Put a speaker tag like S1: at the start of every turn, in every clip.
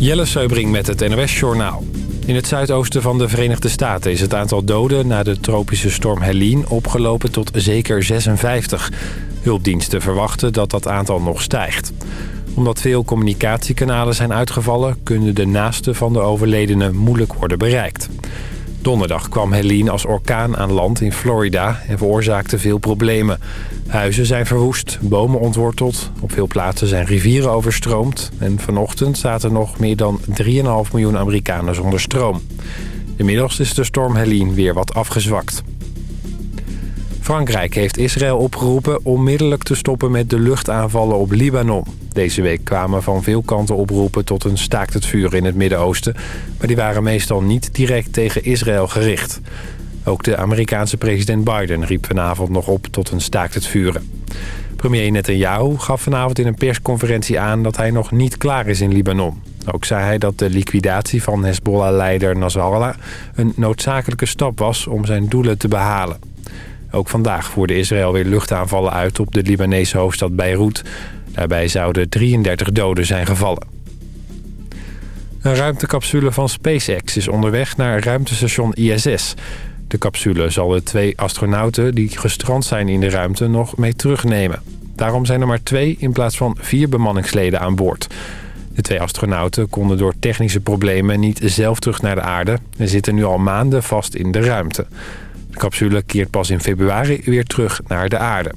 S1: Jelle Seubring met het NOS Journaal. In het zuidoosten van de Verenigde Staten is het aantal doden... na de tropische storm Helene opgelopen tot zeker 56. Hulpdiensten verwachten dat dat aantal nog stijgt. Omdat veel communicatiekanalen zijn uitgevallen... kunnen de naasten van de overledenen moeilijk worden bereikt. Donderdag kwam Helene als orkaan aan land in Florida en veroorzaakte veel problemen. Huizen zijn verwoest, bomen ontworteld, op veel plaatsen zijn rivieren overstroomd... en vanochtend zaten nog meer dan 3,5 miljoen Amerikanen zonder stroom. Inmiddels is de storm Helene weer wat afgezwakt. Frankrijk heeft Israël opgeroepen onmiddellijk te stoppen met de luchtaanvallen op Libanon. Deze week kwamen van veel kanten oproepen tot een staakt het vuur in het Midden-Oosten... maar die waren meestal niet direct tegen Israël gericht. Ook de Amerikaanse president Biden riep vanavond nog op tot een staakt het vuren. Premier Netanyahu gaf vanavond in een persconferentie aan dat hij nog niet klaar is in Libanon. Ook zei hij dat de liquidatie van Hezbollah-leider Nasrallah een noodzakelijke stap was om zijn doelen te behalen. Ook vandaag voerde Israël weer luchtaanvallen uit op de Libanese hoofdstad Beirut. Daarbij zouden 33 doden zijn gevallen. Een ruimtecapsule van SpaceX is onderweg naar ruimtestation ISS. De capsule zal de twee astronauten die gestrand zijn in de ruimte nog mee terugnemen. Daarom zijn er maar twee in plaats van vier bemanningsleden aan boord. De twee astronauten konden door technische problemen niet zelf terug naar de aarde... en zitten nu al maanden vast in de ruimte. De capsule keert pas in februari weer terug naar de aarde.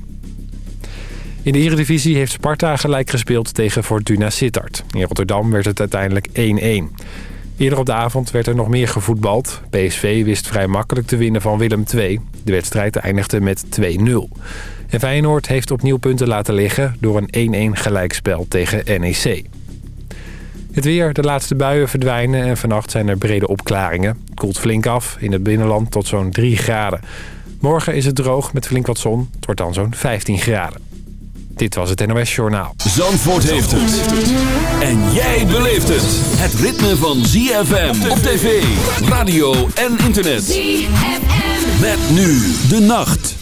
S1: In de Eredivisie heeft Sparta gelijk gespeeld tegen Fortuna Sittard. In Rotterdam werd het uiteindelijk 1-1. Eerder op de avond werd er nog meer gevoetbald. PSV wist vrij makkelijk te winnen van Willem II. De wedstrijd eindigde met 2-0. En Feyenoord heeft opnieuw punten laten liggen door een 1-1 gelijkspel tegen NEC. Het weer, de laatste buien verdwijnen en vannacht zijn er brede opklaringen. Het koelt flink af, in het binnenland tot zo'n 3 graden. Morgen is het droog met flink wat zon. Het wordt dan zo'n 15 graden. Dit was het NOS Journaal.
S2: Zandvoort heeft het. En jij beleeft het. Het ritme van ZFM op tv, radio en internet. ZFM. Met nu de nacht.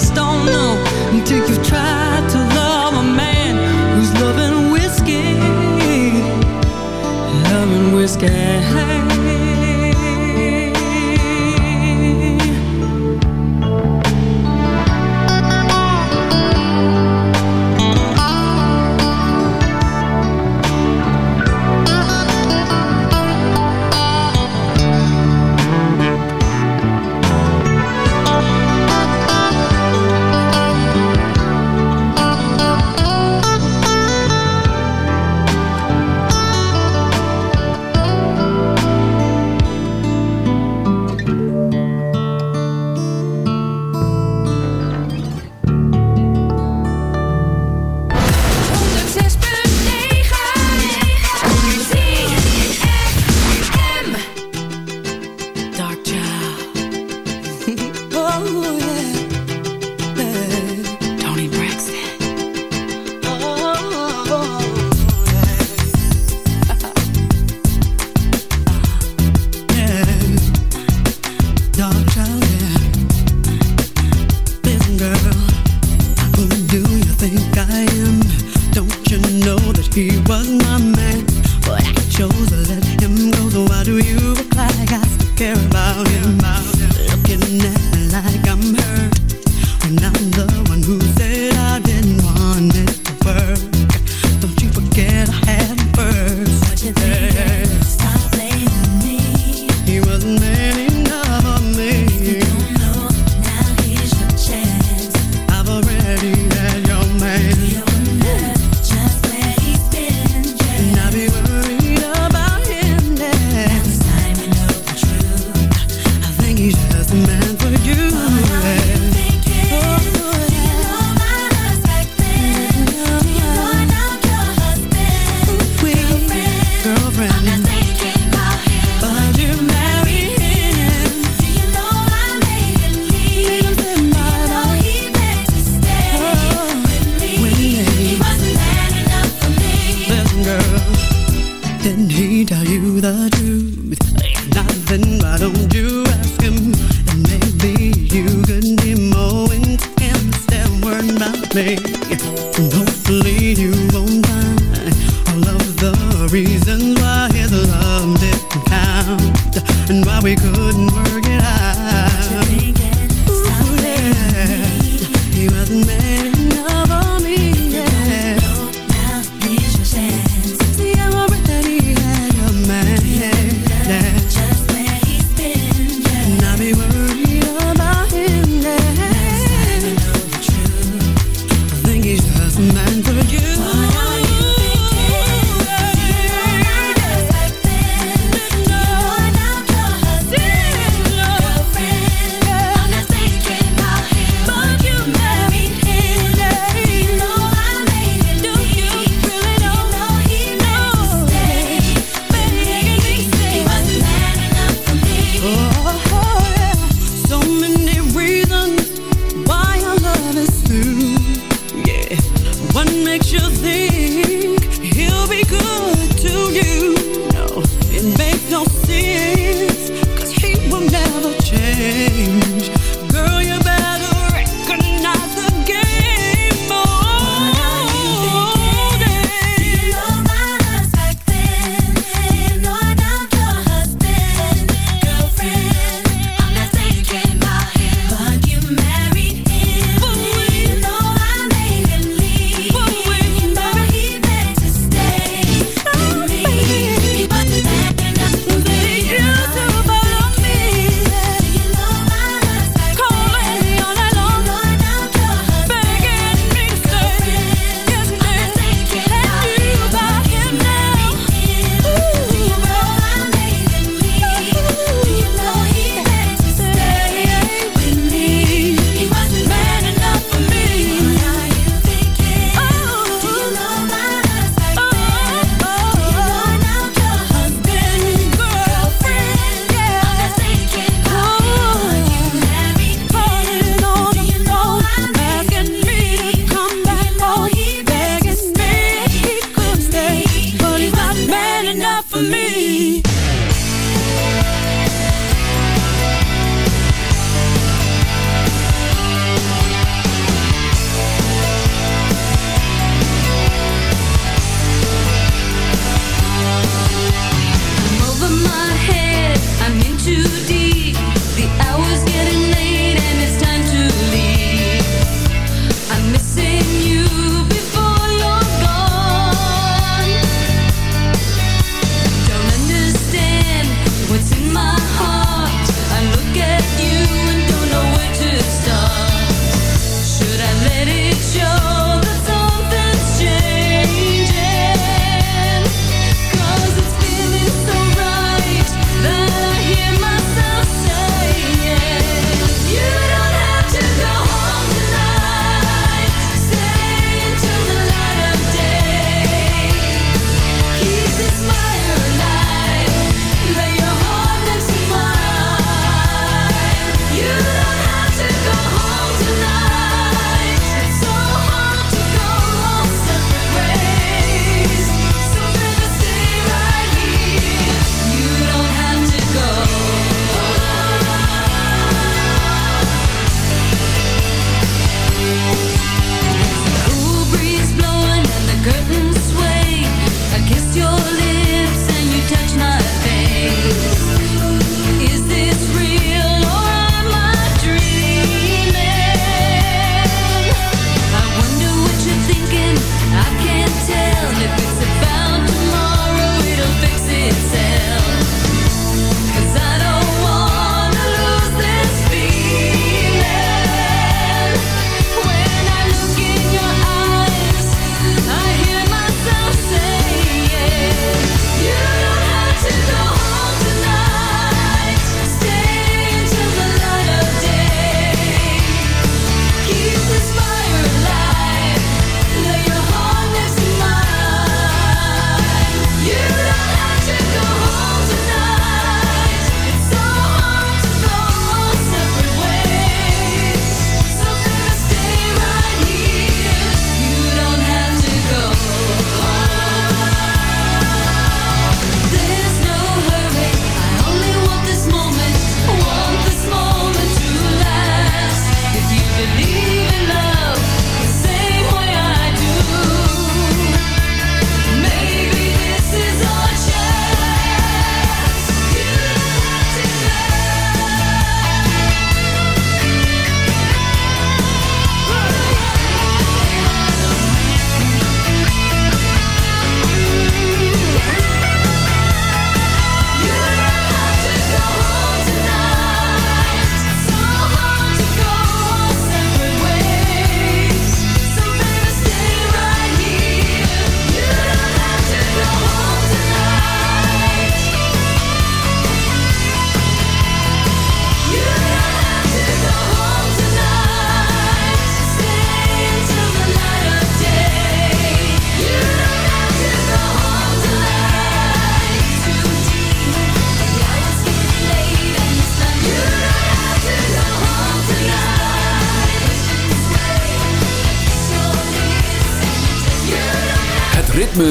S3: just don't know until you've tried to love a man who's loving whiskey, loving whiskey.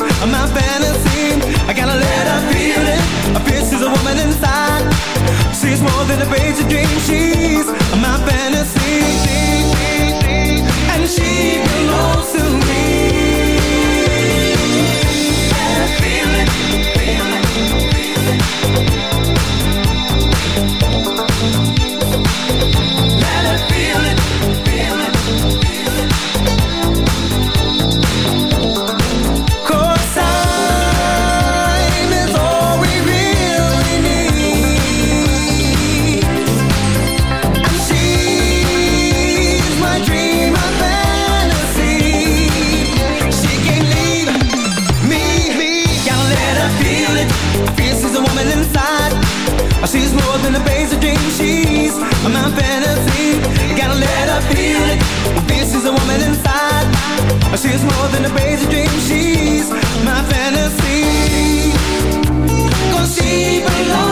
S3: my fantasy. I gotta let her feel it. A
S4: woman inside. She's more than a page of dreams. She's my fantasy. She's more than a basic dream. She's my fantasy. Gotta let her feel it. This is a woman inside. She's more than a basic
S5: dream. She's my fantasy. Cause she
S6: belongs.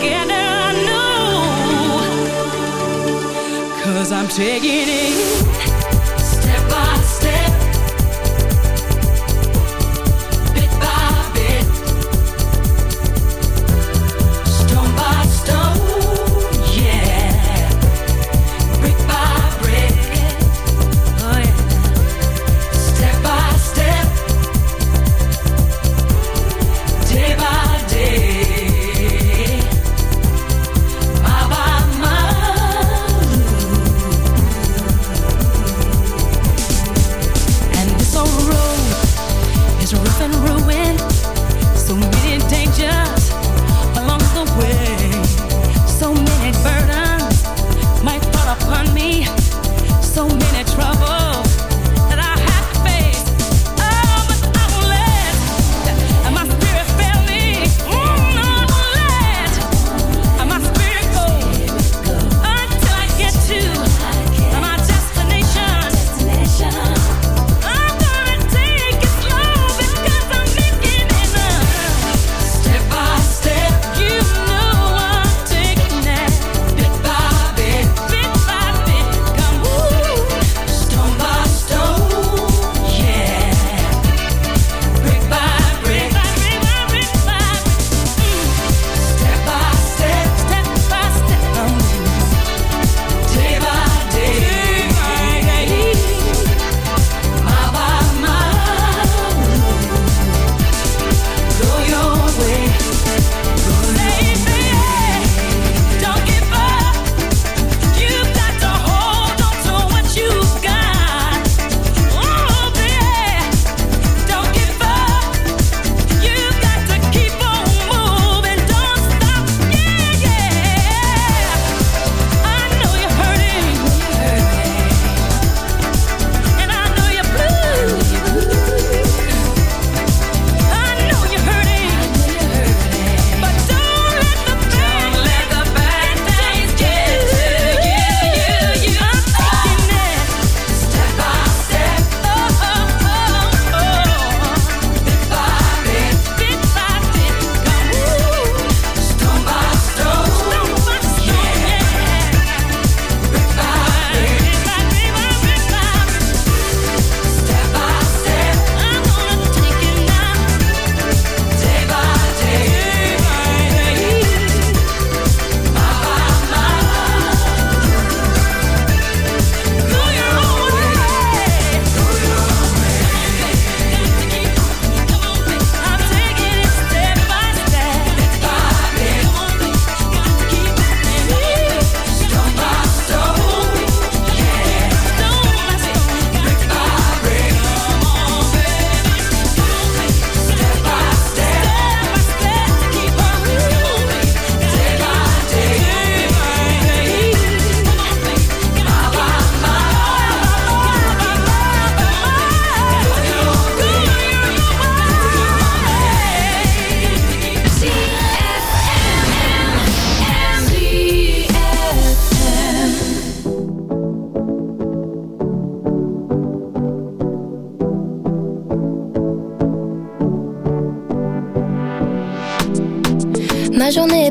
S6: there, I know, cause I'm taking it.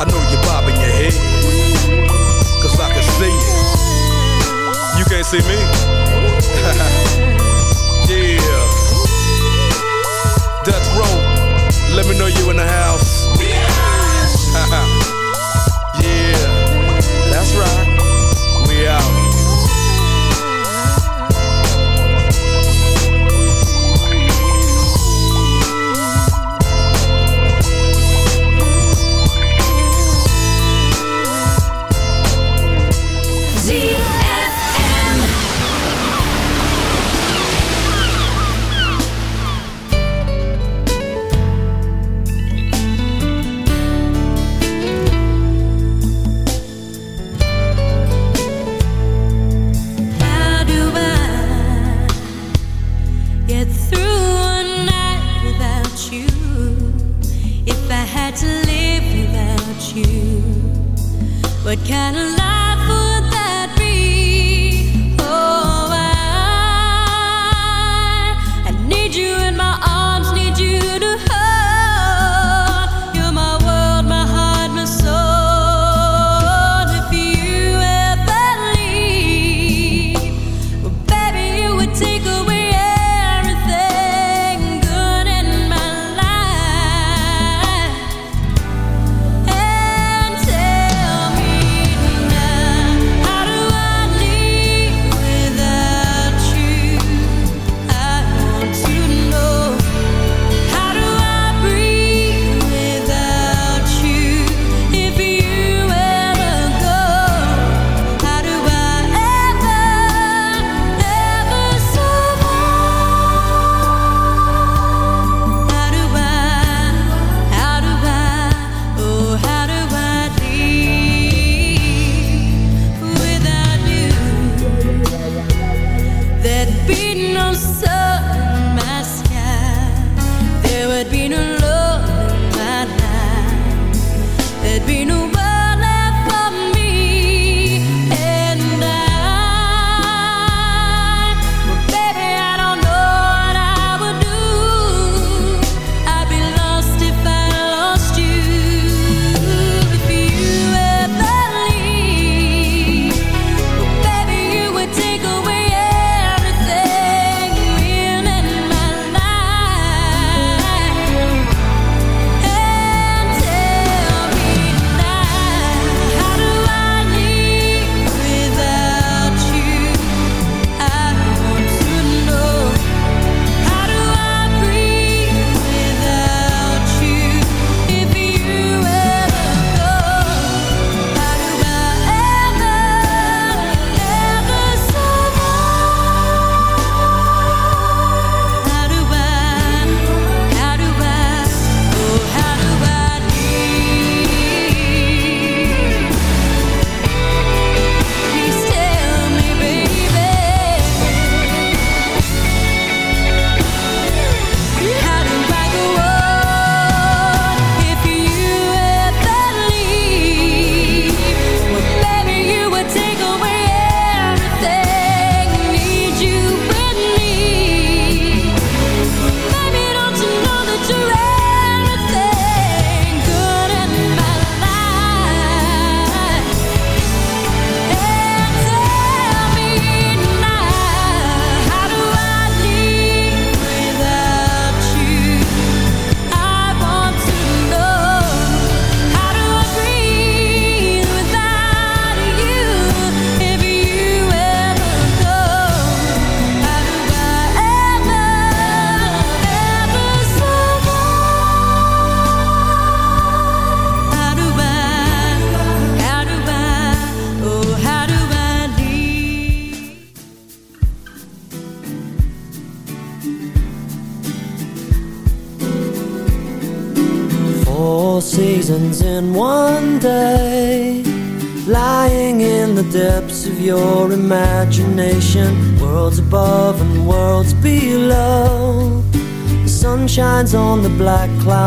S6: I know you're bobbing your head. Cause I can see you. You can't see me. Yeah. Death row. Let me know you in the house.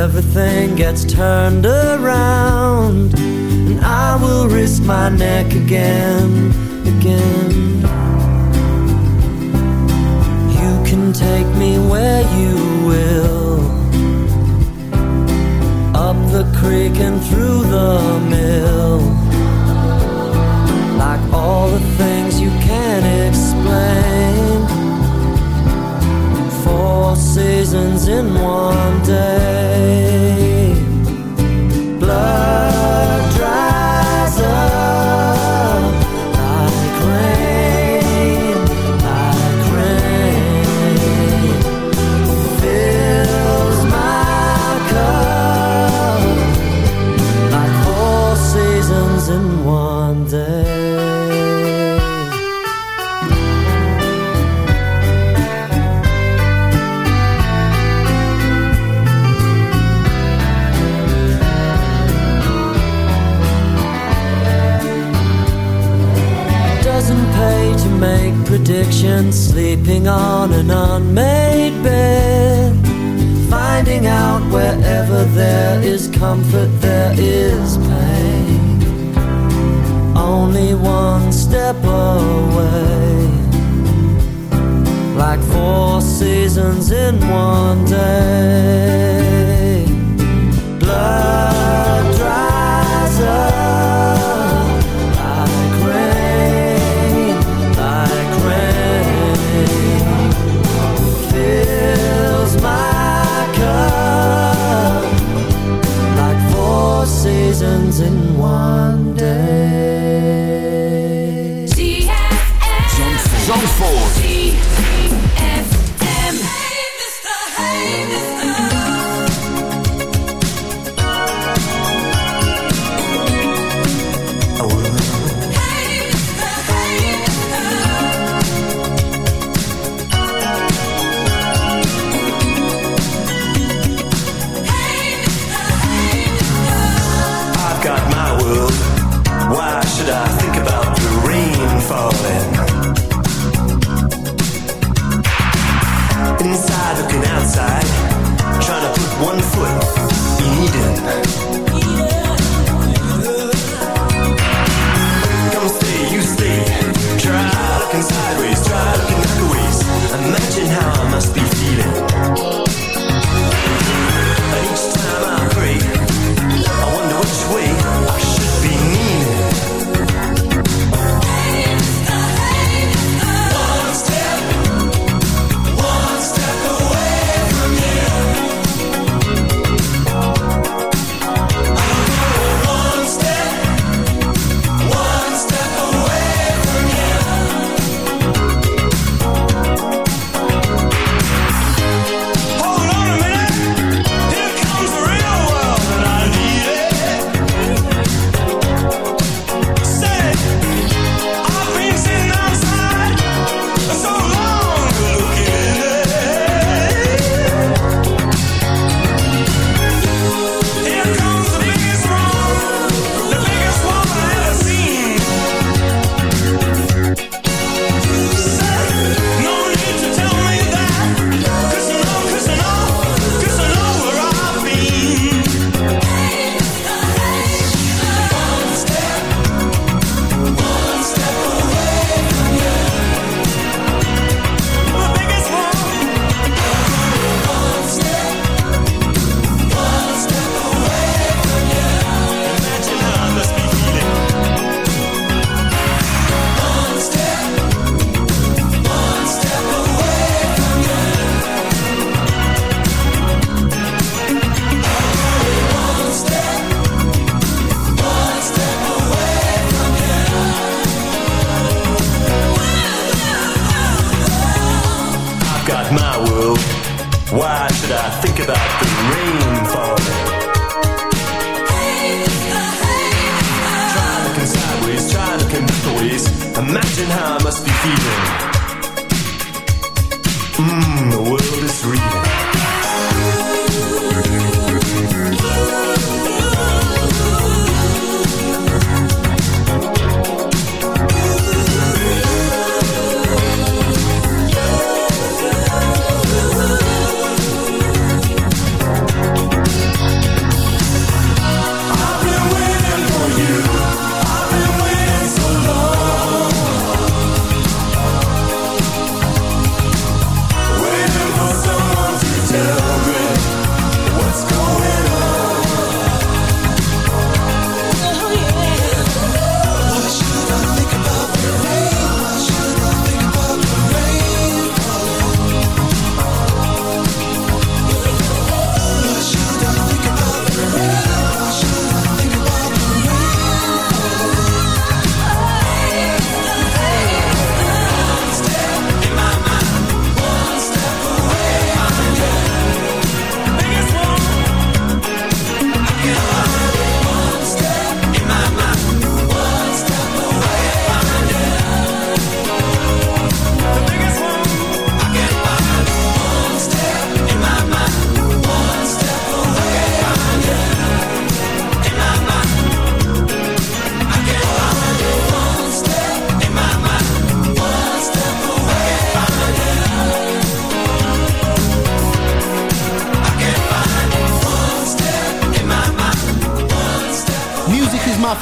S7: everything gets turned around, and I will risk my neck again, again.